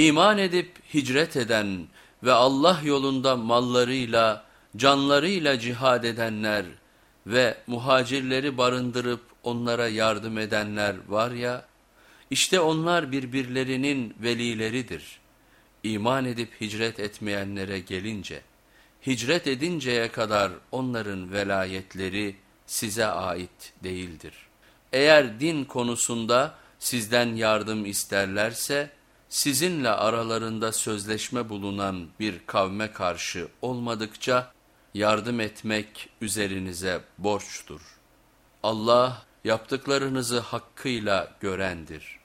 İman edip hicret eden ve Allah yolunda mallarıyla, canlarıyla cihad edenler ve muhacirleri barındırıp onlara yardım edenler var ya, işte onlar birbirlerinin velileridir. İman edip hicret etmeyenlere gelince, hicret edinceye kadar onların velayetleri size ait değildir. Eğer din konusunda sizden yardım isterlerse, sizinle aralarında sözleşme bulunan bir kavme karşı olmadıkça yardım etmek üzerinize borçtur. Allah yaptıklarınızı hakkıyla görendir.